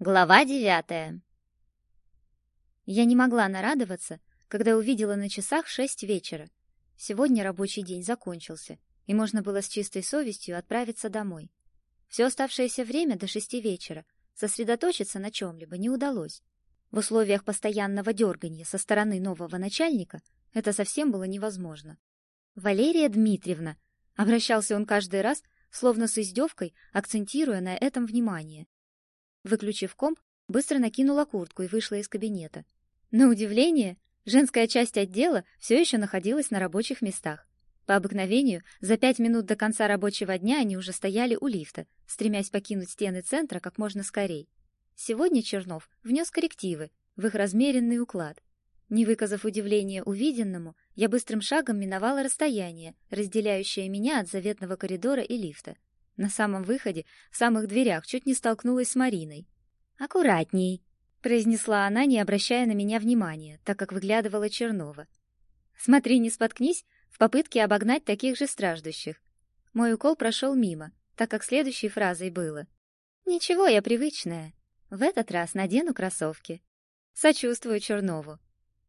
Глава девятая. Я не могла нарадоваться, когда увидела на часах шесть вечера. Сегодня рабочий день закончился, и можно было с чистой совестью отправиться домой. Все оставшееся время до шести вечера сосредоточиться на чем-либо не удалось. В условиях постоянного дергания со стороны нового начальника это совсем было невозможно. «Валерия Дмитриевна», — обращался он каждый раз, словно с издевкой, акцентируя на этом внимание. Выключив комп, быстро накинула куртку и вышла из кабинета. На удивление, женская часть отдела все еще находилась на рабочих местах. По обыкновению, за пять минут до конца рабочего дня они уже стояли у лифта, стремясь покинуть стены центра как можно скорей. Сегодня Чернов внес коррективы в их размеренный уклад. Не выказав удивления увиденному, я быстрым шагом миновала расстояние, разделяющее меня от заветного коридора и лифта. На самом выходе, в самых дверях, чуть не столкнулась с Мариной. «Аккуратней», — произнесла она, не обращая на меня внимания, так как выглядывала Чернова. «Смотри, не споткнись в попытке обогнать таких же страждущих». Мой укол прошел мимо, так как следующей фразой было. «Ничего, я привычная. В этот раз надену кроссовки». Сочувствую Чернову.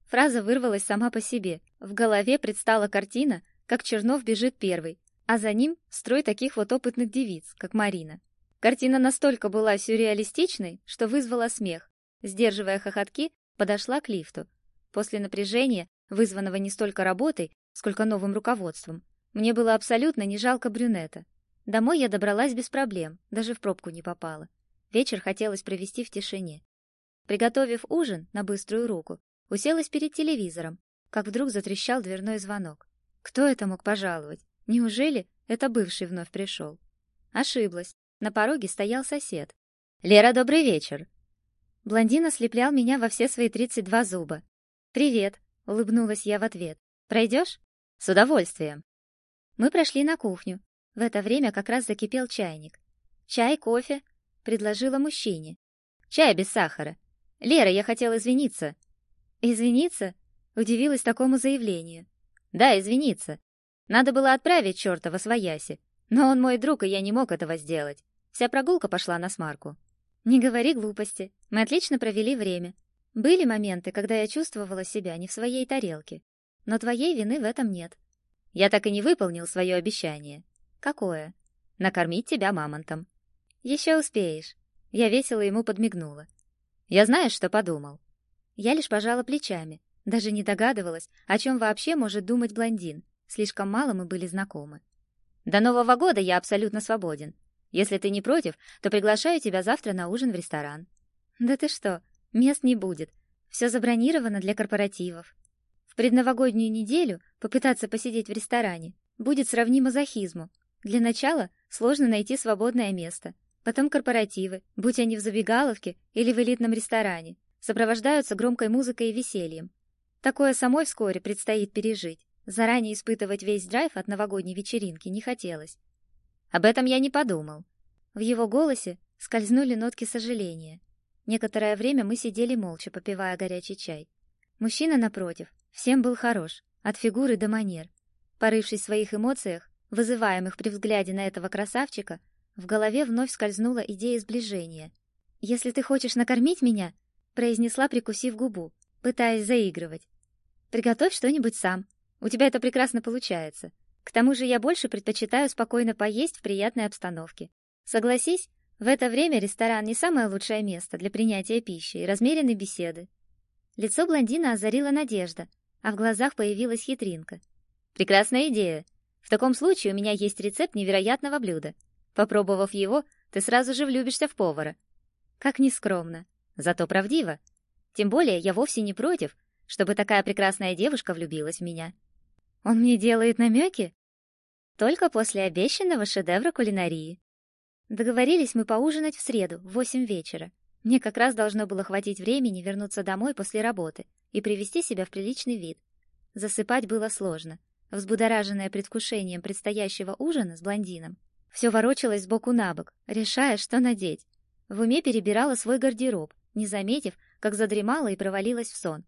Фраза вырвалась сама по себе. В голове предстала картина, как Чернов бежит первый, а за ним строй таких вот опытных девиц, как Марина. Картина настолько была сюрреалистичной, что вызвала смех. Сдерживая хохотки, подошла к лифту. После напряжения, вызванного не столько работой, сколько новым руководством, мне было абсолютно не жалко брюнета. Домой я добралась без проблем, даже в пробку не попала. Вечер хотелось провести в тишине. Приготовив ужин на быструю руку, уселась перед телевизором, как вдруг затрещал дверной звонок. Кто это мог пожаловать? Неужели это бывший вновь пришел? Ошиблась. На пороге стоял сосед. «Лера, добрый вечер!» Блондин ослеплял меня во все свои тридцать два зуба. «Привет!» — улыбнулась я в ответ. «Пройдешь?» «С удовольствием!» Мы прошли на кухню. В это время как раз закипел чайник. «Чай, кофе?» — предложила мужчине. «Чай без сахара. Лера, я хотела извиниться». «Извиниться?» — удивилась такому заявлению. «Да, извиниться. Надо было отправить чёрта во свояси, но он мой друг, и я не мог этого сделать. Вся прогулка пошла на смарку. Не говори глупости. Мы отлично провели время. Были моменты, когда я чувствовала себя не в своей тарелке. Но твоей вины в этом нет. Я так и не выполнил свое обещание. Какое? Накормить тебя мамонтом. Еще успеешь. Я весело ему подмигнула. Я знаешь, что подумал? Я лишь пожала плечами, даже не догадывалась, о чем вообще может думать блондин. Слишком мало мы были знакомы. До Нового года я абсолютно свободен. Если ты не против, то приглашаю тебя завтра на ужин в ресторан. Да ты что? Мест не будет. Все забронировано для корпоративов. В предновогоднюю неделю попытаться посидеть в ресторане будет сравнимо захизму. Для начала сложно найти свободное место. Потом корпоративы, будь они в забегаловке или в элитном ресторане, сопровождаются громкой музыкой и весельем. Такое самой вскоре предстоит пережить. Заранее испытывать весь драйв от новогодней вечеринки не хотелось. Об этом я не подумал. В его голосе скользнули нотки сожаления. Некоторое время мы сидели молча, попивая горячий чай. Мужчина напротив, всем был хорош, от фигуры до манер. Порывшись в своих эмоциях, вызываемых при взгляде на этого красавчика, в голове вновь скользнула идея сближения. «Если ты хочешь накормить меня», — произнесла, прикусив губу, пытаясь заигрывать, — «приготовь что-нибудь сам, у тебя это прекрасно получается. К тому же я больше предпочитаю спокойно поесть в приятной обстановке. Согласись, в это время ресторан не самое лучшее место для принятия пищи и размеренной беседы. Лицо блондина озарила надежда, а в глазах появилась хитринка. Прекрасная идея. В таком случае у меня есть рецепт невероятного блюда. Попробовав его, ты сразу же влюбишься в повара. Как нескромно, зато правдиво. Тем более я вовсе не против, чтобы такая прекрасная девушка влюбилась в меня. Он мне делает намеки? Только после обещанного шедевра кулинарии. Договорились мы поужинать в среду в восемь вечера. Мне как раз должно было хватить времени вернуться домой после работы и привести себя в приличный вид. Засыпать было сложно. Взбудораженная предвкушением предстоящего ужина с блондином, все ворочалось сбоку на бок, решая, что надеть. В уме перебирала свой гардероб, не заметив, как задремала и провалилась в сон.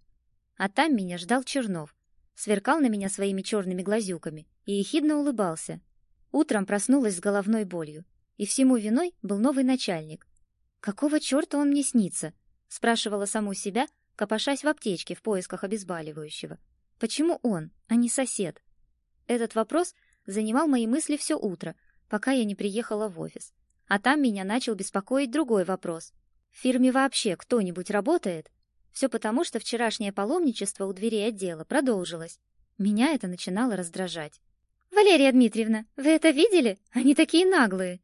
А там меня ждал Чернов, сверкал на меня своими черными глазюками и ехидно улыбался. Утром проснулась с головной болью, и всему виной был новый начальник. Какого черта он мне снится? спрашивала саму себя, копошась в аптечке в поисках обезболивающего. Почему он, а не сосед? Этот вопрос занимал мои мысли все утро, пока я не приехала в офис. А там меня начал беспокоить другой вопрос. В фирме вообще кто-нибудь работает? Все потому, что вчерашнее паломничество у дверей отдела продолжилось. Меня это начинало раздражать. «Валерия Дмитриевна, вы это видели? Они такие наглые!»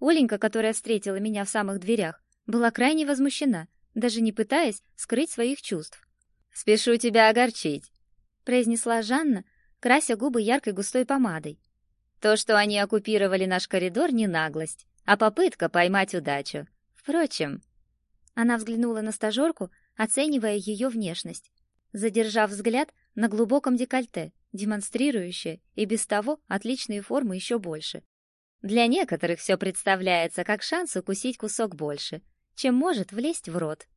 Оленька, которая встретила меня в самых дверях, была крайне возмущена, даже не пытаясь скрыть своих чувств. «Спешу тебя огорчить», — произнесла Жанна, крася губы яркой густой помадой. То, что они оккупировали наш коридор, не наглость, а попытка поймать удачу. Впрочем, она взглянула на стажерку, оценивая ее внешность, задержав взгляд на глубоком декольте, демонстрирующее и без того отличные формы еще больше. Для некоторых все представляется как шанс укусить кусок больше, чем может влезть в рот.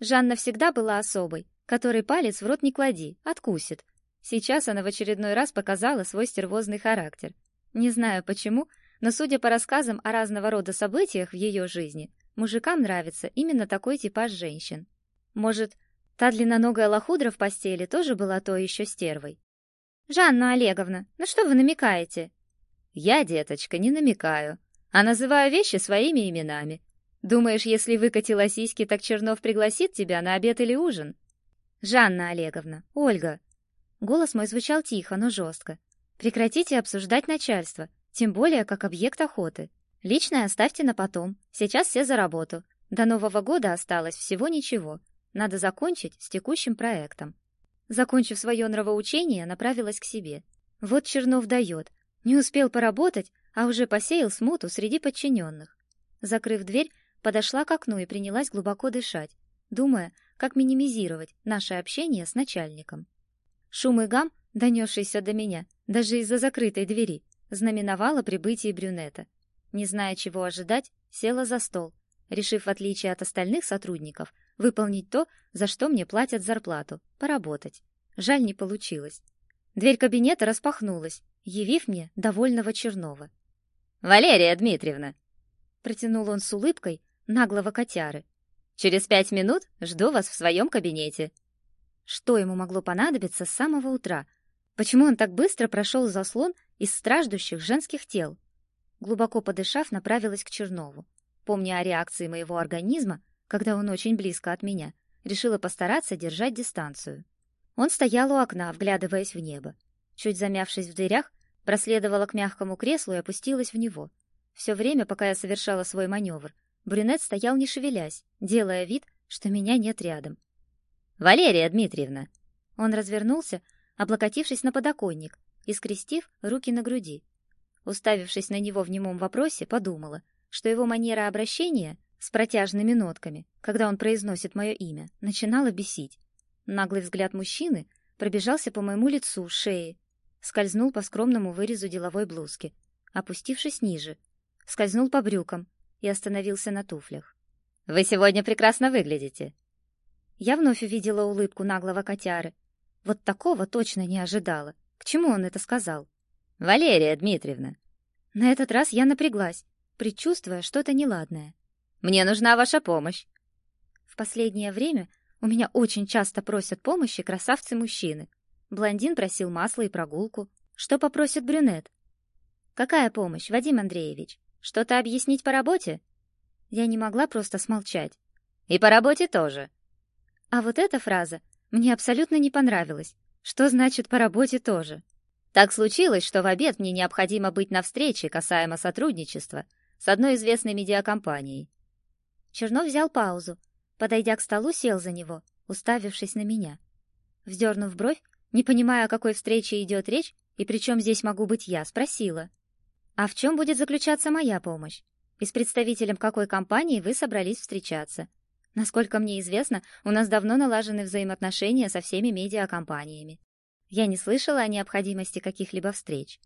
Жанна всегда была особой, которой палец в рот не клади, откусит. Сейчас она в очередной раз показала свой стервозный характер. Не знаю почему, но судя по рассказам о разного рода событиях в ее жизни, мужикам нравится именно такой типаж женщин. Может, та длинноногая лохудра в постели тоже была то еще стервой? «Жанна Олеговна, на что вы намекаете?» «Я, деточка, не намекаю, а называю вещи своими именами. Думаешь, если выкатила сиськи, так Чернов пригласит тебя на обед или ужин?» «Жанна Олеговна, Ольга!» Голос мой звучал тихо, но жестко. «Прекратите обсуждать начальство, тем более как объект охоты. Личное оставьте на потом, сейчас все за работу. До Нового года осталось всего ничего. Надо закончить с текущим проектом». Закончив свое нравоучение, направилась к себе. Вот Чернов дает. Не успел поработать, а уже посеял смуту среди подчиненных. Закрыв дверь, подошла к окну и принялась глубоко дышать, думая, как минимизировать наше общение с начальником. Шум и гам, донесшийся до меня, даже из-за закрытой двери, знаменовало прибытие брюнета. Не зная, чего ожидать, села за стол, решив, в отличие от остальных сотрудников, выполнить то, за что мне платят зарплату, поработать. Жаль, не получилось. Дверь кабинета распахнулась, явив мне довольного Чернова. «Валерия Дмитриевна!» Протянул он с улыбкой наглого котяры. «Через пять минут жду вас в своем кабинете». Что ему могло понадобиться с самого утра? Почему он так быстро прошел заслон из страждущих женских тел? Глубоко подышав, направилась к Чернову. Помня о реакции моего организма, когда он очень близко от меня, решила постараться держать дистанцию. Он стоял у окна, вглядываясь в небо. Чуть замявшись в дверях, проследовала к мягкому креслу и опустилась в него. Все время, пока я совершала свой маневр, брюнет стоял не шевелясь, делая вид, что меня нет рядом. «Валерия Дмитриевна!» Он развернулся, облокотившись на подоконник и скрестив руки на груди. Уставившись на него в немом вопросе, подумала, что его манера обращения с протяжными нотками, когда он произносит мое имя, начинала бесить. Наглый взгляд мужчины пробежался по моему лицу, шее, скользнул по скромному вырезу деловой блузки, опустившись ниже, скользнул по брюкам и остановился на туфлях. «Вы сегодня прекрасно выглядите!» Я вновь увидела улыбку наглого котяры. Вот такого точно не ожидала. К чему он это сказал? «Валерия Дмитриевна!» На этот раз я напряглась, предчувствуя что-то неладное. «Мне нужна ваша помощь!» В последнее время у меня очень часто просят помощи красавцы-мужчины. Блондин просил масла и прогулку. Что попросит брюнет? Какая помощь, Вадим Андреевич? Что-то объяснить по работе? Я не могла просто смолчать. И по работе тоже. А вот эта фраза мне абсолютно не понравилась. Что значит по работе тоже? Так случилось, что в обед мне необходимо быть на встрече касаемо сотрудничества с одной известной медиакомпанией. Чернов взял паузу, Подойдя к столу, сел за него, уставившись на меня. Вздернув бровь, не понимая, о какой встрече идет речь и при чем здесь могу быть я, спросила. «А в чем будет заключаться моя помощь? И с представителем какой компании вы собрались встречаться? Насколько мне известно, у нас давно налажены взаимоотношения со всеми медиакомпаниями. Я не слышала о необходимости каких-либо встреч.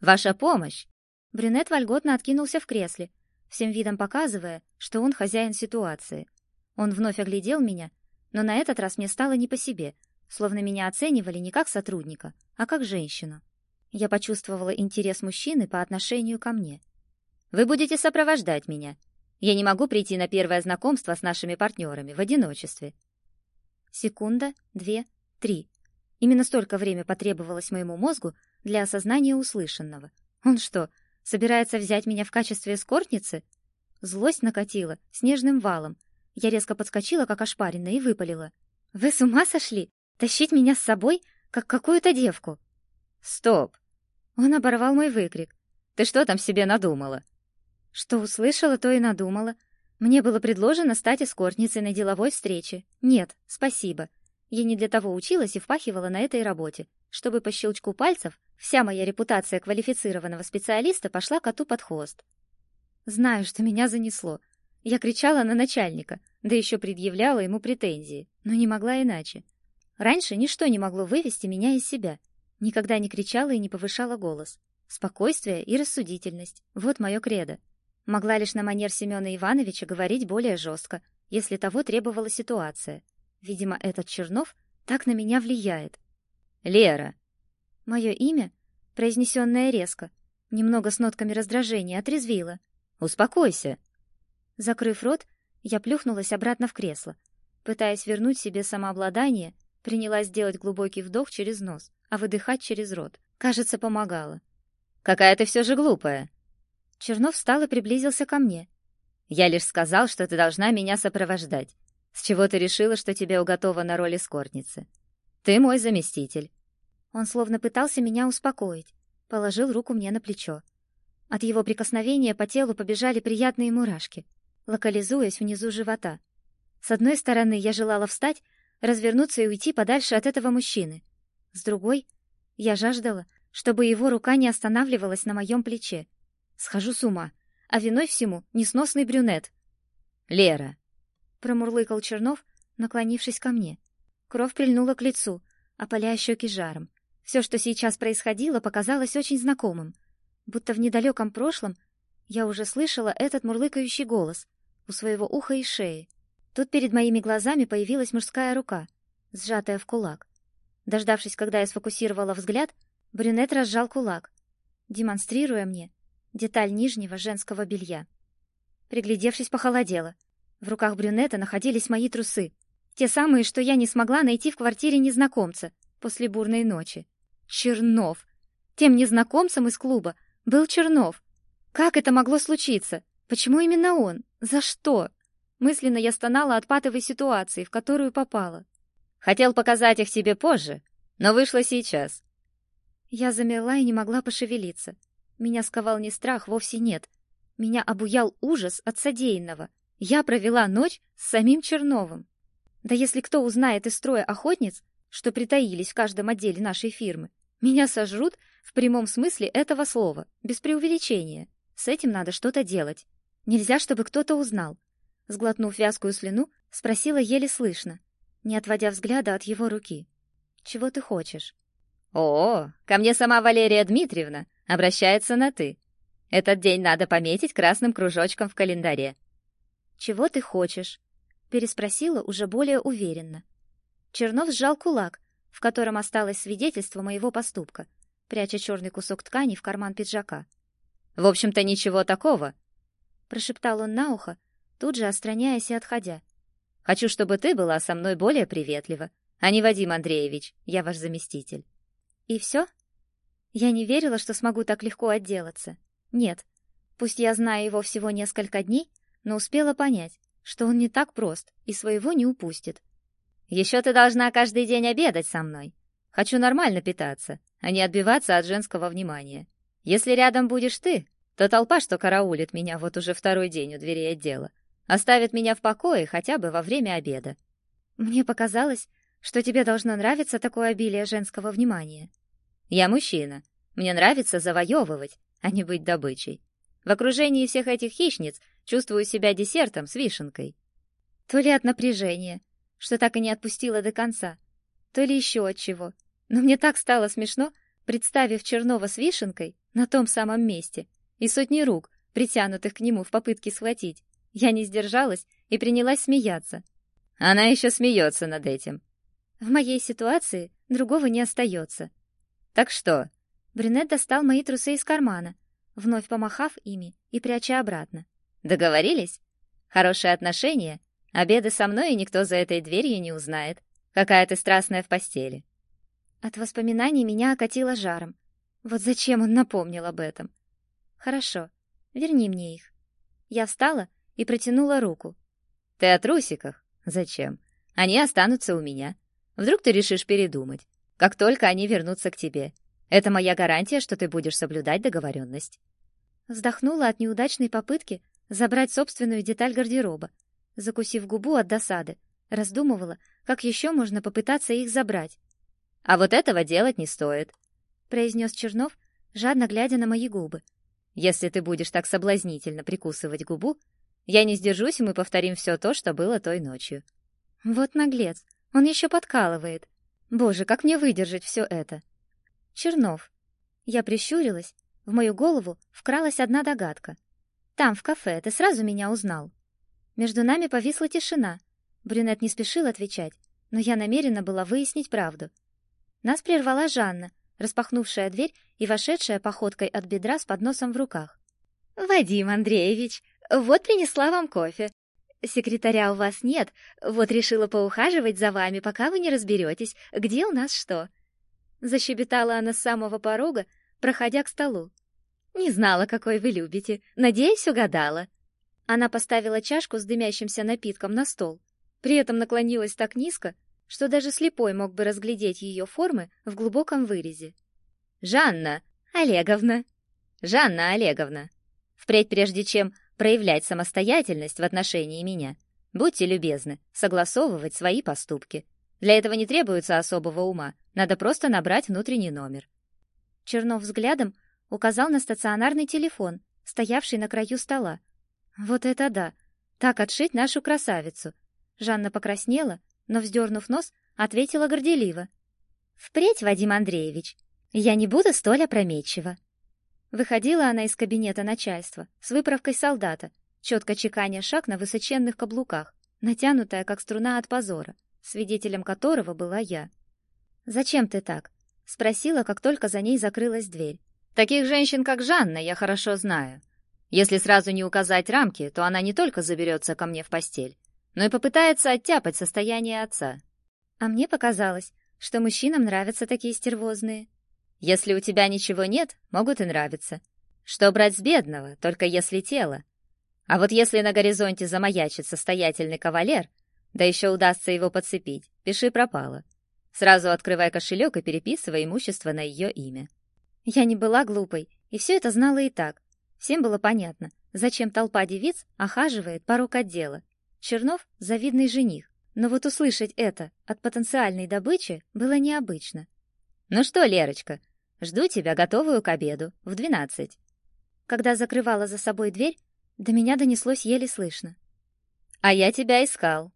Ваша помощь!» Брюнет вольготно откинулся в кресле, всем видом показывая, что он хозяин ситуации. Он вновь оглядел меня, но на этот раз мне стало не по себе, словно меня оценивали не как сотрудника, а как женщину. Я почувствовала интерес мужчины по отношению ко мне. «Вы будете сопровождать меня. Я не могу прийти на первое знакомство с нашими партнерами в одиночестве. Секунда, две, три. Именно столько времени потребовалось моему мозгу для осознания услышанного. Он что, собирается взять меня в качестве эскортницы? Злость накатила снежным валом. Я резко подскочила, как ошпаренная, и выпалила. «Вы с ума сошли? Тащить меня с собой, как какую-то девку?» «Стоп!» Он оборвал мой выкрик. «Ты что там себе надумала?» Что услышала, то и надумала. Мне было предложено стать эскортницей на деловой встрече. Нет, спасибо. Я не для того училась и впахивала на этой работе, чтобы по щелчку пальцев вся моя репутация квалифицированного специалиста пошла коту под хвост. Знаю, что меня занесло. Я кричала на начальника, да еще предъявляла ему претензии, но не могла иначе. Раньше ничто не могло вывести меня из себя. Никогда не кричала и не повышала голос. Спокойствие и рассудительность — вот мое кредо. Могла лишь на манер Семена Ивановича говорить более жестко, если того требовала ситуация. Видимо, этот Чернов так на меня влияет. «Лера!» Мое имя, произнесенное резко, немного с нотками раздражения, отрезвило. «Успокойся!» Закрыв рот, я плюхнулась обратно в кресло. Пытаясь вернуть себе самообладание, принялась делать глубокий вдох через нос, а выдыхать через рот. Кажется, помогало. «Какая ты все же глупая!» Чернов встал и приблизился ко мне. «Я лишь сказал, что ты должна меня сопровождать. С чего ты решила, что тебе уготова на роль эскортницы? Ты мой заместитель». Он словно пытался меня успокоить, положил руку мне на плечо. От его прикосновения по телу побежали приятные мурашки, локализуясь внизу живота. С одной стороны, я желала встать, развернуться и уйти подальше от этого мужчины. С другой, я жаждала, чтобы его рука не останавливалась на моем плече, Схожу с ума. А виной всему несносный брюнет. «Лера!» — промурлыкал Чернов, наклонившись ко мне. Кровь прильнула к лицу, опаляя щеки жаром. Все, что сейчас происходило, показалось очень знакомым. Будто в недалеком прошлом я уже слышала этот мурлыкающий голос у своего уха и шеи. Тут перед моими глазами появилась мужская рука, сжатая в кулак. Дождавшись, когда я сфокусировала взгляд, брюнет разжал кулак, демонстрируя мне деталь нижнего женского белья. Приглядевшись, похолодела. В руках брюнета находились мои трусы. Те самые, что я не смогла найти в квартире незнакомца после бурной ночи. Чернов. Тем незнакомцем из клуба был Чернов. Как это могло случиться? Почему именно он? За что? Мысленно я стонала от патовой ситуации, в которую попала. Хотел показать их тебе позже, но вышло сейчас. Я замерла и не могла пошевелиться. Меня сковал не страх, вовсе нет. Меня обуял ужас от содеянного. Я провела ночь с самим Черновым. Да если кто узнает из строя охотниц, что притаились в каждом отделе нашей фирмы, меня сожрут в прямом смысле этого слова, без преувеличения. С этим надо что-то делать. Нельзя, чтобы кто-то узнал. Сглотнув вязкую слюну, спросила еле слышно, не отводя взгляда от его руки. «Чего ты хочешь?» «О, ко мне сама Валерия Дмитриевна обращается на «ты». Этот день надо пометить красным кружочком в календаре. «Чего ты хочешь?» — переспросила уже более уверенно. Чернов сжал кулак, в котором осталось свидетельство моего поступка, пряча черный кусок ткани в карман пиджака. «В общем-то, ничего такого», — прошептал он на ухо, тут же отстраняясь и отходя. «Хочу, чтобы ты была со мной более приветлива, а не Вадим Андреевич, я ваш заместитель». И все? Я не верила, что смогу так легко отделаться. Нет. Пусть я знаю его всего несколько дней, но успела понять, что он не так прост и своего не упустит. Еще ты должна каждый день обедать со мной. Хочу нормально питаться, а не отбиваться от женского внимания. Если рядом будешь ты, то толпа, что караулит меня вот уже второй день у дверей отдела, оставит меня в покое хотя бы во время обеда. Мне показалось, что тебе должно нравиться такое обилие женского внимания. Я мужчина. Мне нравится завоевывать, а не быть добычей. В окружении всех этих хищниц чувствую себя десертом с вишенкой. То ли от напряжения, что так и не отпустила до конца, то ли еще от чего. Но мне так стало смешно, представив Чернова с вишенкой на том самом месте и сотни рук, притянутых к нему в попытке схватить. Я не сдержалась и принялась смеяться. Она еще смеется над этим. В моей ситуации другого не остается. Так что? Брюнет достал мои трусы из кармана, вновь помахав ими и пряча обратно. Договорились? Хорошие отношения, обеды со мной, и никто за этой дверью не узнает. Какая ты страстная в постели. От воспоминаний меня окатило жаром. Вот зачем он напомнил об этом? Хорошо, верни мне их. Я встала и протянула руку. Ты о трусиках? Зачем? Они останутся у меня. Вдруг ты решишь передумать, как только они вернутся к тебе. Это моя гарантия, что ты будешь соблюдать договоренность. Вздохнула от неудачной попытки забрать собственную деталь гардероба. Закусив губу от досады, раздумывала, как еще можно попытаться их забрать. «А вот этого делать не стоит», — произнес Чернов, жадно глядя на мои губы. «Если ты будешь так соблазнительно прикусывать губу, я не сдержусь, и мы повторим все то, что было той ночью». Вот наглец, он еще подкалывает. Боже, как мне выдержать все это? Чернов. Я прищурилась, в мою голову вкралась одна догадка. Там, в кафе, ты сразу меня узнал. Между нами повисла тишина. Брюнет не спешил отвечать, но я намерена была выяснить правду. Нас прервала Жанна, распахнувшая дверь и вошедшая походкой от бедра с подносом в руках. «Вадим Андреевич, вот принесла вам кофе. Секретаря у вас нет, вот решила поухаживать за вами, пока вы не разберетесь, где у нас что». Защебетала она с самого порога, проходя к столу. «Не знала, какой вы любите. Надеюсь, угадала». Она поставила чашку с дымящимся напитком на стол, при этом наклонилась так низко, что даже слепой мог бы разглядеть ее формы в глубоком вырезе. «Жанна Олеговна! Жанна Олеговна! Впредь, прежде чем проявлять самостоятельность в отношении меня. Будьте любезны, согласовывать свои поступки. Для этого не требуется особого ума, надо просто набрать внутренний номер. Чернов взглядом указал на стационарный телефон, стоявший на краю стола. Вот это да! Так отшить нашу красавицу. Жанна покраснела, но, вздернув нос, ответила горделиво. «Впредь, Вадим Андреевич, я не буду столь опрометчива. Выходила она из кабинета начальства с выправкой солдата, четко чеканя шаг на высоченных каблуках, натянутая, как струна от позора, свидетелем которого была я. «Зачем ты так?» — спросила, как только за ней закрылась дверь. «Таких женщин, как Жанна, я хорошо знаю. Если сразу не указать рамки, то она не только заберется ко мне в постель, но и попытается оттяпать состояние отца». А мне показалось, что мужчинам нравятся такие стервозные. Если у тебя ничего нет, могут и нравиться. Что брать с бедного, только если тело. А вот если на горизонте замаячит состоятельный кавалер, да еще удастся его подцепить, пиши пропало. Сразу открывай кошелек и переписывай имущество на ее имя. Я не была глупой, и все это знала и так. Всем было понятно, зачем толпа девиц охаживает порог отдела. Чернов — завидный жених. Но вот услышать это от потенциальной добычи было необычно. «Ну что, Лерочка, Жду тебя готовую к обеду в двенадцать». Когда закрывала за собой дверь, до меня донеслось еле слышно. «А я тебя искал.